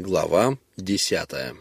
Глава десятая.